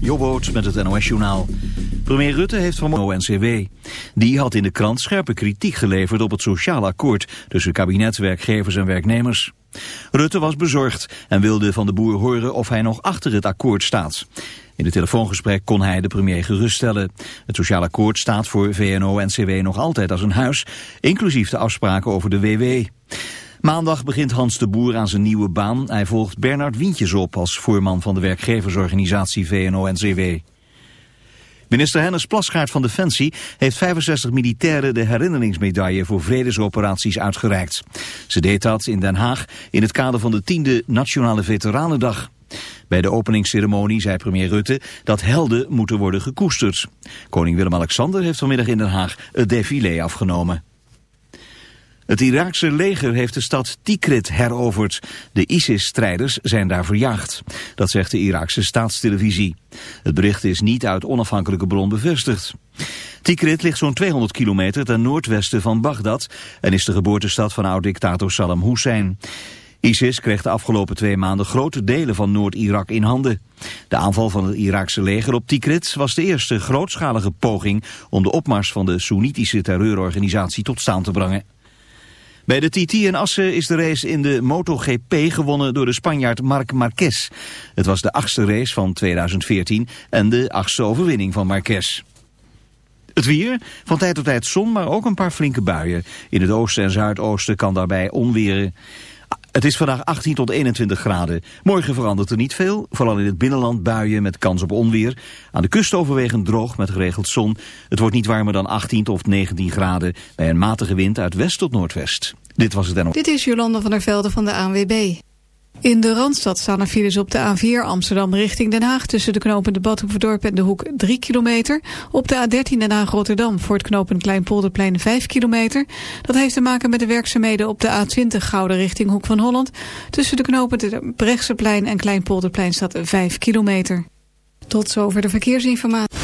Jobboot met het NOS-journaal. Premier Rutte heeft van ONCW. Die had in de krant scherpe kritiek geleverd op het sociaal akkoord... tussen kabinet, werkgevers en werknemers. Rutte was bezorgd en wilde van de boer horen of hij nog achter het akkoord staat. In het telefoongesprek kon hij de premier geruststellen. Het sociaal akkoord staat voor VNO-NCW nog altijd als een huis... inclusief de afspraken over de WW. Maandag begint Hans de Boer aan zijn nieuwe baan. Hij volgt Bernard Wientjes op als voorman van de werkgeversorganisatie VNO-NCW. Minister Hennis Plasgaard van Defensie heeft 65 militairen de herinneringsmedaille voor vredesoperaties uitgereikt. Ze deed dat in Den Haag in het kader van de 10e Nationale Veteranendag. Bij de openingsceremonie zei premier Rutte dat helden moeten worden gekoesterd. Koning Willem-Alexander heeft vanmiddag in Den Haag het défilé afgenomen. Het Iraakse leger heeft de stad Tikrit heroverd. De ISIS-strijders zijn daar verjaagd. Dat zegt de Iraakse staatstelevisie. Het bericht is niet uit onafhankelijke bron bevestigd. Tikrit ligt zo'n 200 kilometer ten noordwesten van Bagdad... en is de geboortestad van oud-dictator Saddam Hussein. ISIS kreeg de afgelopen twee maanden grote delen van Noord-Irak in handen. De aanval van het Iraakse leger op Tikrit was de eerste grootschalige poging... om de opmars van de Soenitische terreurorganisatie tot staan te brengen. Bij de TT in Assen is de race in de MotoGP gewonnen door de Spanjaard Marc Marquez. Het was de achtste race van 2014 en de achtste overwinning van Marquez. Het weer, van tijd tot tijd zon, maar ook een paar flinke buien. In het oosten en zuidoosten kan daarbij onweren. Het is vandaag 18 tot 21 graden. Morgen verandert er niet veel, vooral in het binnenland buien met kans op onweer. Aan de kust overwegend droog met geregeld zon. Het wordt niet warmer dan 18 tot 19 graden bij een matige wind uit west tot noordwest. Dit was het dan Dit is Jolanda van der Velde van de ANWB. In de Randstad staan er files op de A4 Amsterdam richting Den Haag... tussen de knopen Badhoevedorp en de Hoek 3 kilometer. Op de A13 Den Haag Rotterdam voor het knopen Kleinpolderplein 5 kilometer. Dat heeft te maken met de werkzaamheden op de A20 Gouden richting Hoek van Holland. Tussen de knopen Brechtseplein en Kleinpolderplein staat 5 kilometer. Tot zover de verkeersinformatie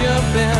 Jumping.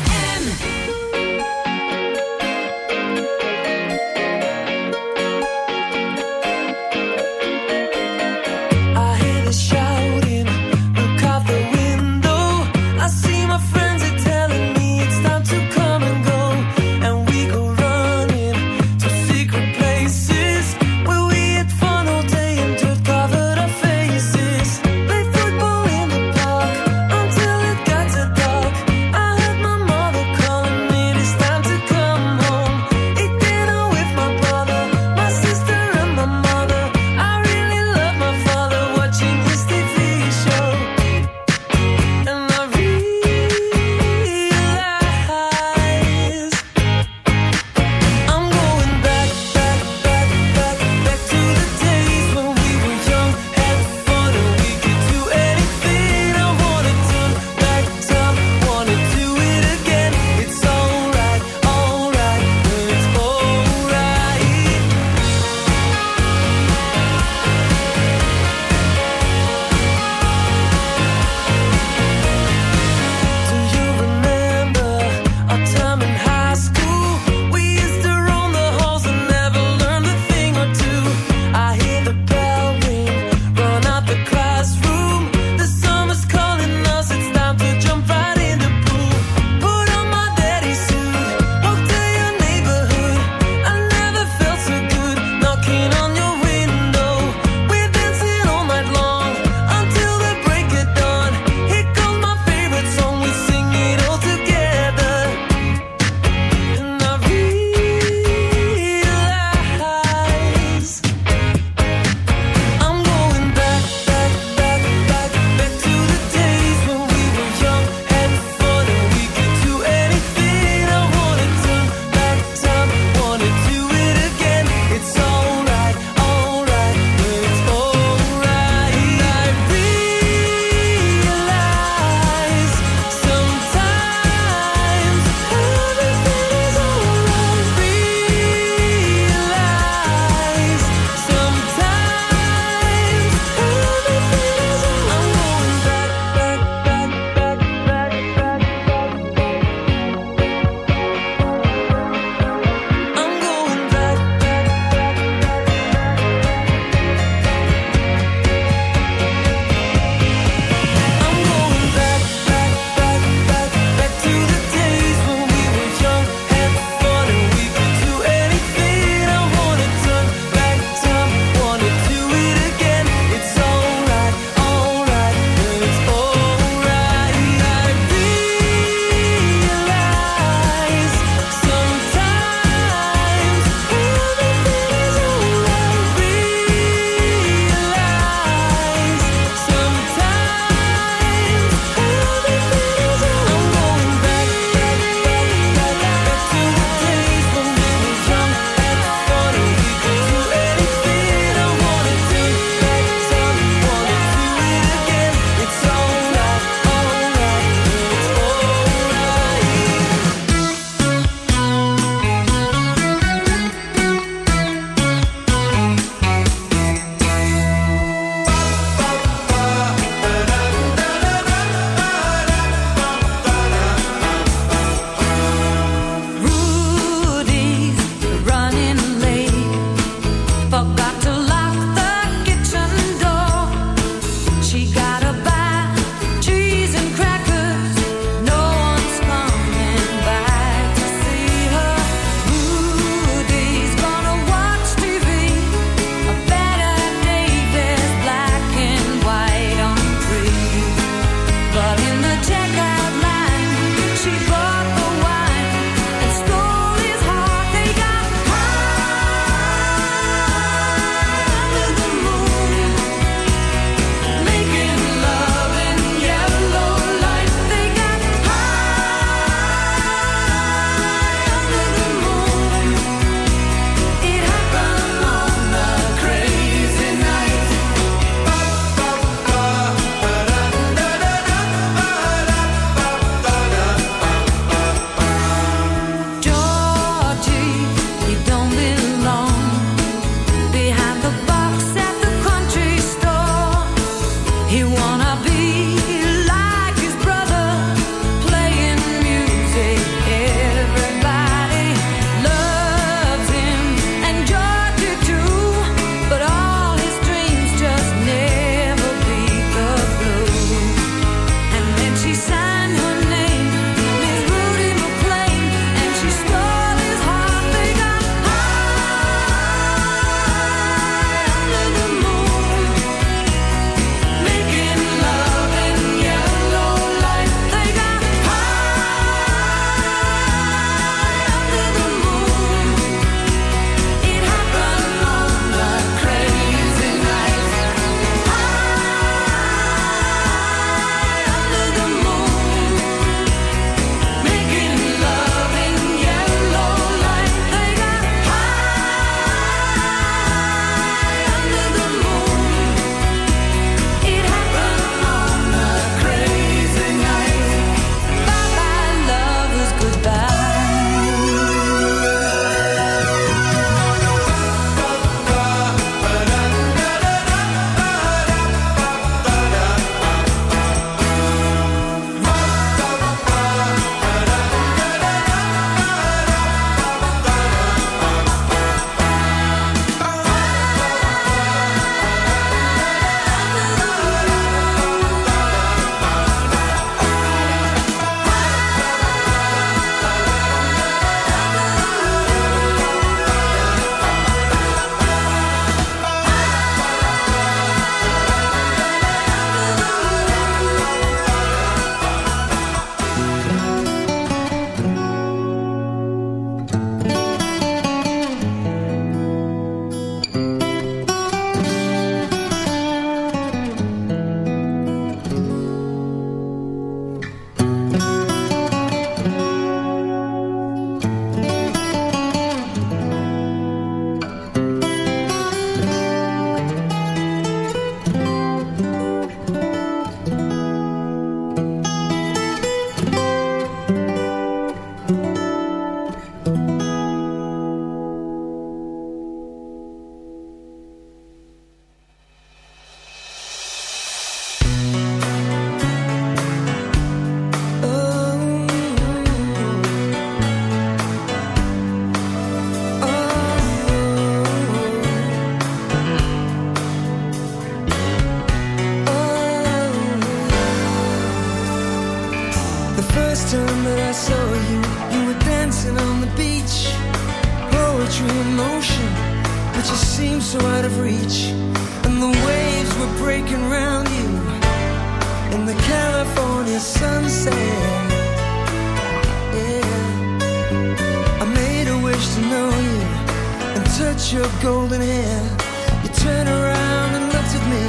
your golden hair. You turn around and looked at me,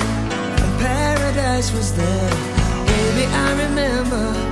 and paradise was there. Baby, I remember.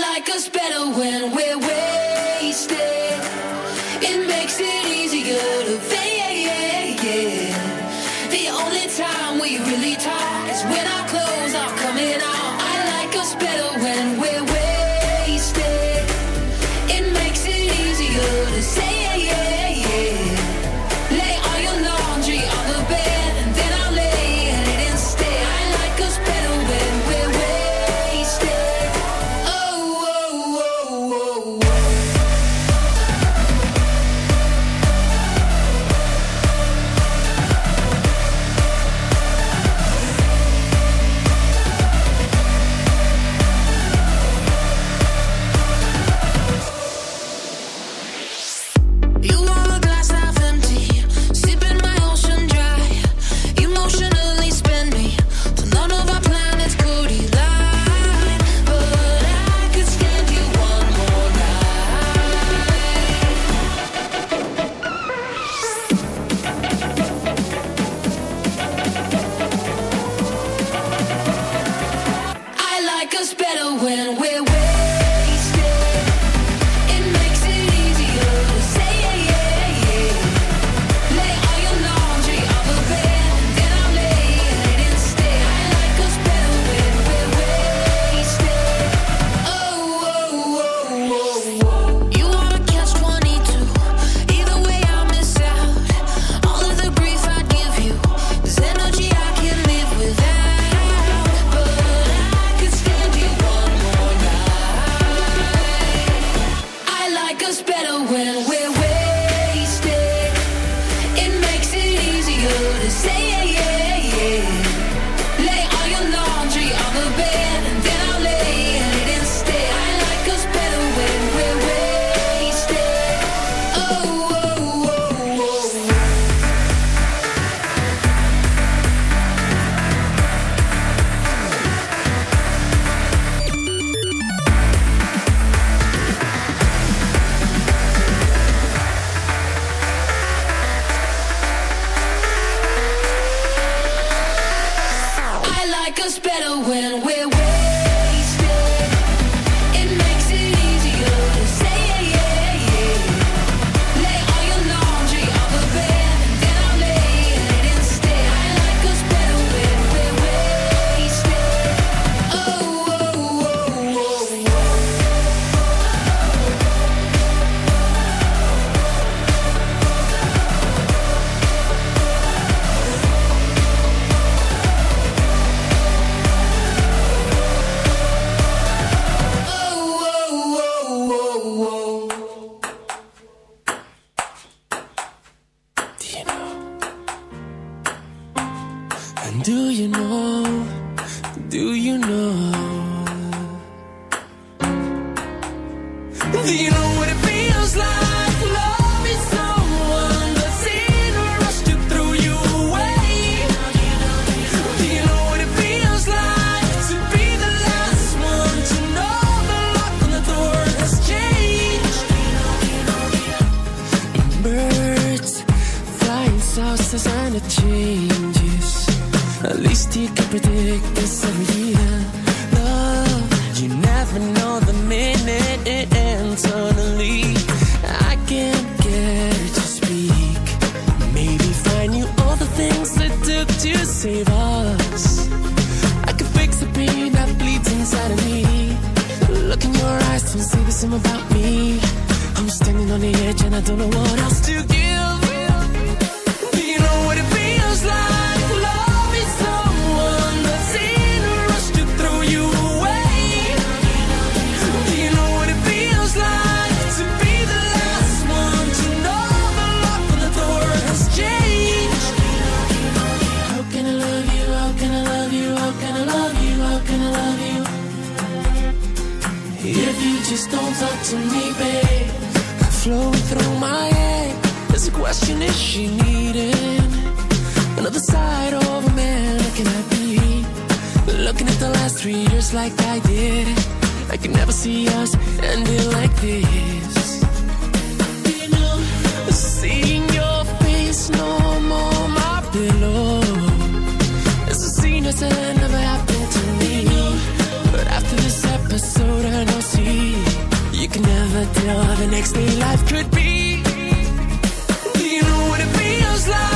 like us better when we're wasted. It makes it easier to fake. The only time we really talk. I don't know what I is she needing? Another side of a man looking at me. Looking at the last three years like I did. I could never see us ending like this. Seeing your face no more, my pillow. It's a scene that's never happened to me. But after this episode, I see. You can never tell the next day life could be love.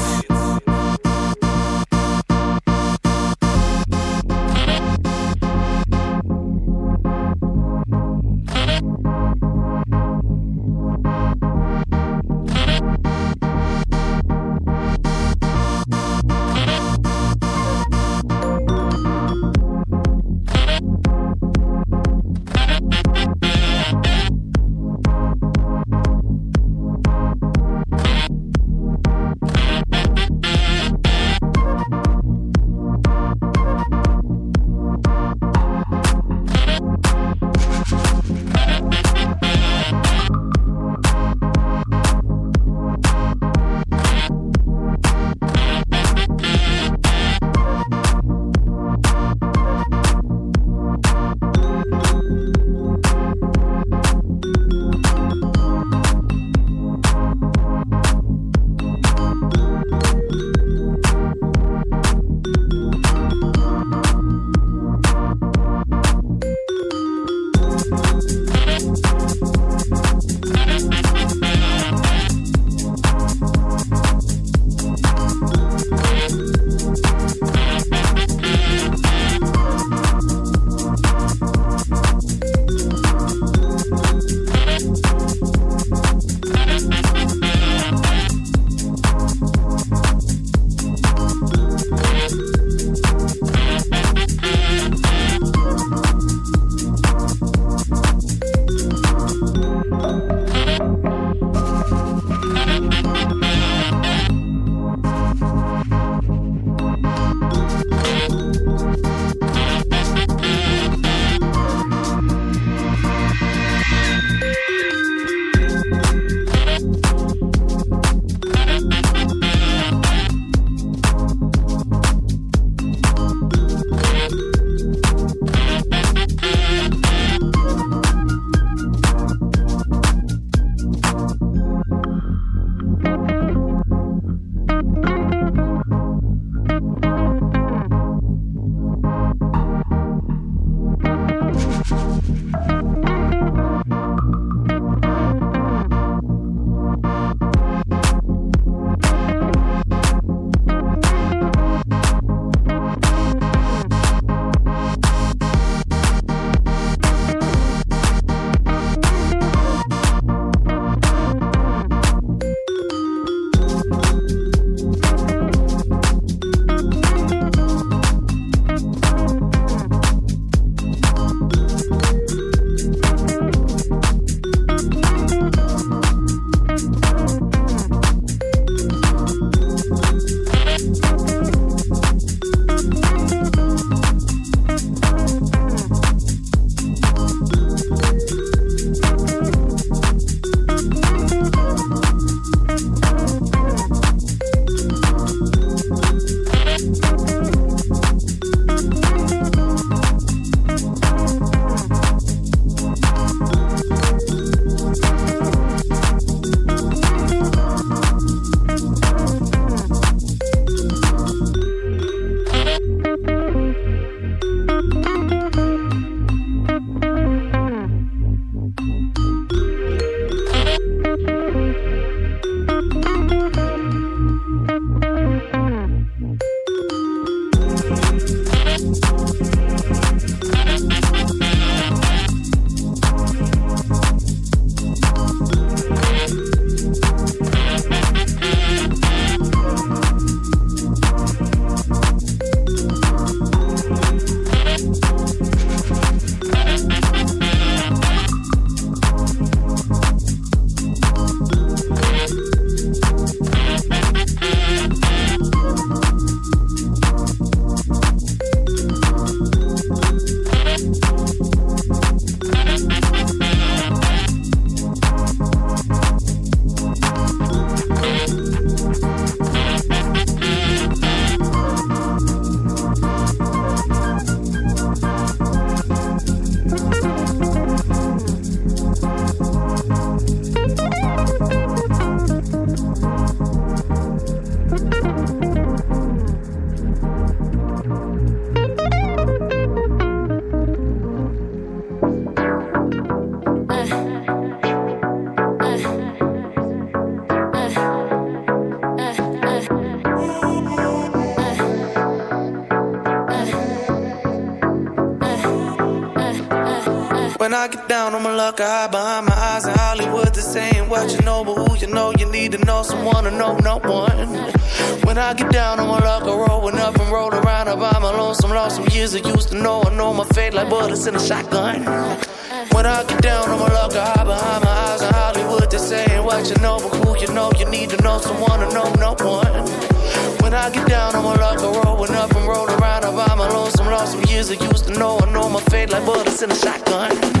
I get down on my luck, I hide behind my eyes in Hollywood. They're saying what you know, but who you know, you need to know someone to know no one. When I get down on my luck, I rollin' up and roll around. I by my lonesome, lost some years I used to know. I know my fate like bullets in a shotgun. When I get down on my luck, I hide behind my eyes in Hollywood. They're saying what you know, but who you know, you need to know someone to know no one. When I get down on my luck, I rollin' up and roll around. I by my lonesome, lost some years I used to know. I know my fate like bullets in a shotgun.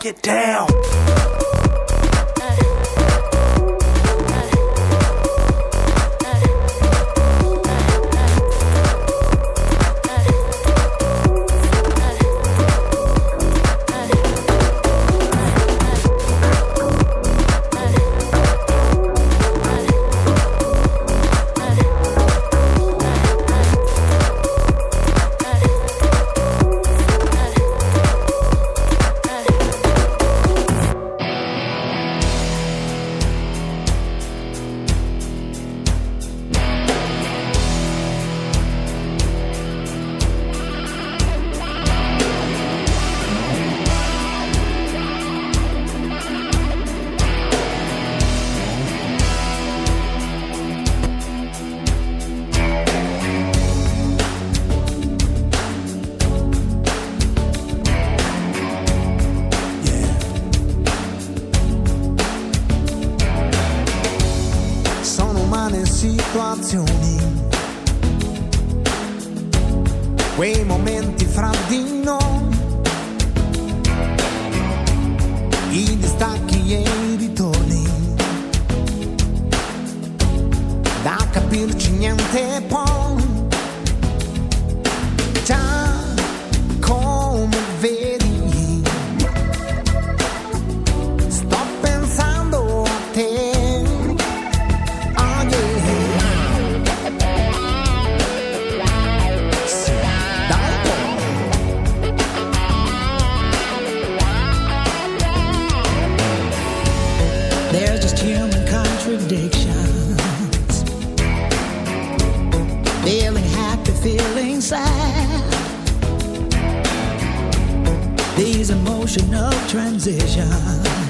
Get down. emotional transition.